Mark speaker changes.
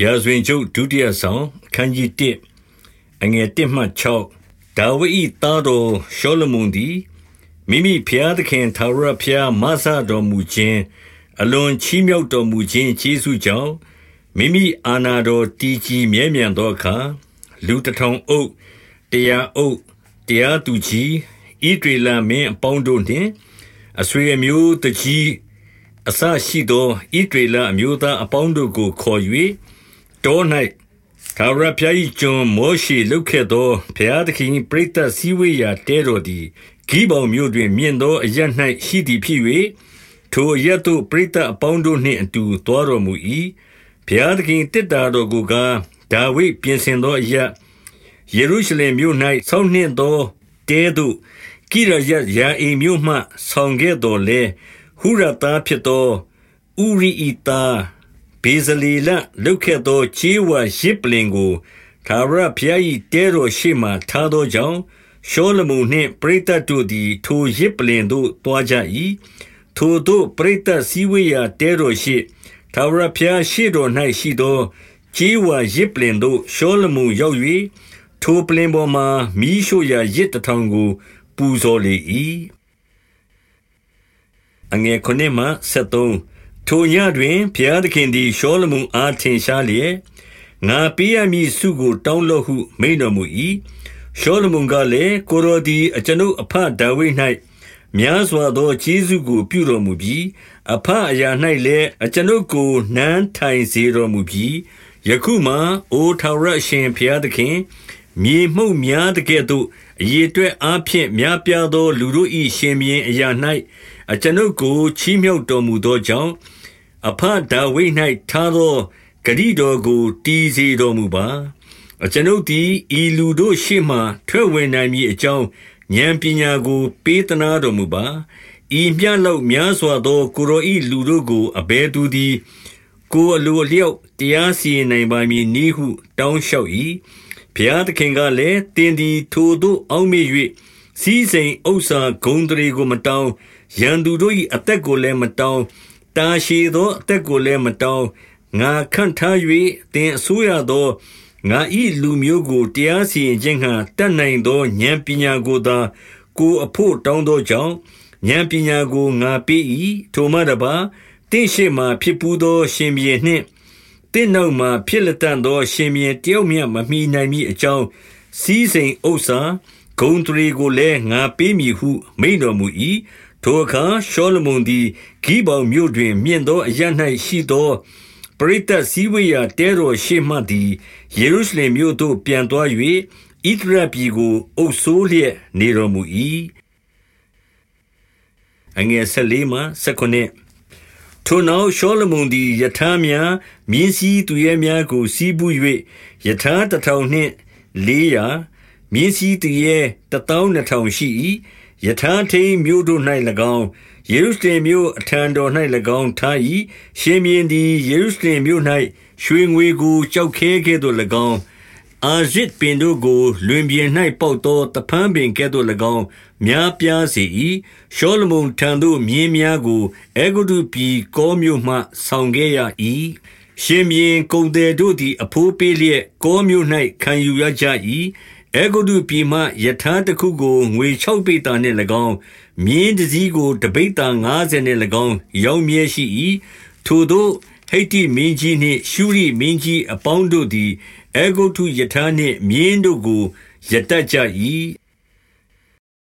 Speaker 1: ရာဇဝင်ကျုပ်ဒုတိယဆောင်အခန်းကြီး1အငယ်1မှ6ဒါဝိဒ်၏သားတော်ရှောလမုန်သည်မိမိဖျားသခင်သာရဖျားမဆတော်မူခြင်းအလွန်ချီးမြှောက်တော်မူခြင်းကျေးဇူးကြောင့်မိမိအာနာတော်တည်ကြည်မြဲမြံသောအခါလူတထောင်အုပ်တရားအုပ်တရားသူကြီးဣဒေလမင်းအပေါင်းတို့နှင့်အဆွေအမျိုးတကြီးအစရှိသောဣဒေလအမျိုးသားအပေါင်းတို့ကိုခေါ်၍ တော၌ထာဝရဘုရား၏ကျွန်မောရှေလုပ်ခဲ့သောဘုရားသခင်ပရိသတ်စည်းဝေးရာတဲတော်သည်ဂိဗောင်မြို့တွင် မြင့်သောအရပ်၌ရှိသည်ဖြစ်၍ထိုအရပ်သို့ပရိသတ်အပေါင်းတို့နှင့်အတူသွားတော်မူ၏ဘုရားသခင်တစ်တာတော်ကိုကားဒါဝိဒ်ပြင်ဆင်သောအရပ်ယေရုရှလင်မြို့၌ဆောင်းနှင့်သောတဲသို့ကိရယယာအိမ်မြို့မှ ဆောင်ခဲ့တော်လဲဟုရသားဖြစ်သောဥရိဤသား ဘေဇလေလလုတ်ခဲ့သောခြေဝါရစ်ပလင်ကိုသာရဖျား၏တဲတော်ရှိမှထားသောကြောင့်ရှောလမုန်နှင့်ပရိသတ်တို့သည် ထိုရစ်ပလင်သို့တွားကြ၏ထိုတို့ပရိသတ်စည်းဝေးရာတဲတော်ရှိသာရဖျားရှိတော်၌ရှိသောခြေဝါရစ်ပလင်သို့ရှောလမုန်ရောက်၍ထိုပလင်ပေါ်မှမိရှုရာရစ်တထောင်ကို ပူဇော်လေ၏အငယ်9မှ73 ထိုညတွင် ဘုရားသခင်သည် ရှောလမုန်အား ထင်ရှားလျက် ငါပေးရမည်စုကို တောင်းလော့ဟု မိန့်တော်မူ၏ရှောလမုန်ကလည်း ကိုရောဒီအကျွန်ုပ်အဖဒါဝိဒ်၌များစွာသောခြေဆုကို ပြုတော်မူပြီးအဖအရာ၌လည်း အကျွန်ုပ်ကို နန်းထိုင်စေတော်မူပြီးယခုမှအိုထာဝရရှင်ဘုရားသခင် မြေမှုန့်များတကဲ့သို့ အရေအတွက်အားဖြင့် များပြားသော လူတို့၏ရှင်ဘီရင်အရာ၌အကျွန်ုပ်ကို ချီးမြှောက်တော်မူသောကြောင့် အဖဒါဝိဒ်၌ထားသောဂတိတော်ကိုတည်စေတော်မူပါအကျွန်ုပ်သည်ဤလူတို့ရှေ့မှထွက်ဝင်နိုင်မည်အကြောင်းဉာဏ်ပညာကိုပေးသနာတော်မူပါဤမြတ်လောက်များစွာသောကိုရောဤလူတို့ကိုအဘဲသူသည်ကိုအလိုလျောက်တရားစီရင်နိုင်ပါမည်နည်းဟု တောင်းလျှောက်၏ဘုရားသခင်ကလည်းတင်းသည်ထိုတို့အောက်မေ၍စီးစိမ်ဥစ္စာဂုံတရီကိုမတောင်းရန်သူတို့၏အသက်ကိုလည်းမတောင်း တာရှည်သောအသက်ကိုလည်းမတောင်းငါခန့်ထား၍သင်အစိုးရသောငါဤလူမျိုးကိုတရားစီရင်ခြင်းဟံတတ်နိုင်သောဉာဏ်ပညာကိုသာကိုအဖို့တောင်းသောကြောင့်ဉာဏ်ပညာကိုငါပေး၏ထိုမှတပါတင့်ရှိမှဖြစ်ပူးသောရှင်ဘီနှင့်တင့်နောက်မှဖြစ်လက်တန်သောရှင်ဘီတယောက်မျှမမီနိုင်မီအကြောင်းစီးစိမ်ဥစ္စာဂုံတရီကိုလည်းငါပေးမည်ဟုမိန်တော်မူ၏ ထိုအခါရှောလမုန်သည် ဂိဗောင်မြို့တွင် မြင့်သောအရပ်၌ရှိသော ပရိသတ်စည်းဝေးရာ တဲတော်ရှေ့မှသည် ယေရုရှလင်မြို့သို့ ပြန်သွား၍ဣသရေလပြည်ကို အုပ်စိုးလျက်နေတော်မူ၏အငယ်14မှ19ထိုနောက်ရှောလမုန်သည်ယထာများ မြင်းစည်းသူရဲများကိုစီးပူး၍ယထာတထောင်နှင့်400မြင်းစည်းသူရဲတထောင်နှစ်ထောင်ရှိ၏ ယထာထိန်မြို့တို့၌၎င်းယေရုရှလင်မြို့အထံတော်၌၎င်းထား၏ရှင်မြင်းသည်ယေရုရှလင်မြို့၌ရွှေငွေကိုကြောက်ခဲကဲ့သို့၎င်းအာရစ်ပင်တို့ကို လွင်ပြင်၌ပေါက်သောတဖန်းပင်ကဲ့သို့၎င်းများပြားစေ၏ရှောလမုန်ထံသို့မြင်းများကိုအေဂုတုပြည်ကောမြို့မှဆောင်ခဲ့ရ၏ရှင်မြင်းကုံတယ်တို့သည် အဖိုးပေးလျက်ကောမြို့၌ခံယူရကြ၏ အဲဂုတ္တုပြည်မှယထာတခုကိုငွေ6ပိဿာနှင့်၎င်းမြင်းတစည်းကိုတပိဿာ90နှင့်၎င်းရောင်းမြဲရှိ၏ထိုတို့ဟိတ္တိမင်းကြီးနှင့်ရှုရိမင်းကြီးအပေါင်းတို့သည်အဲဂုတ္တုယထာနှင့်မြင်းတို့ကိုယတတ်ကြ၏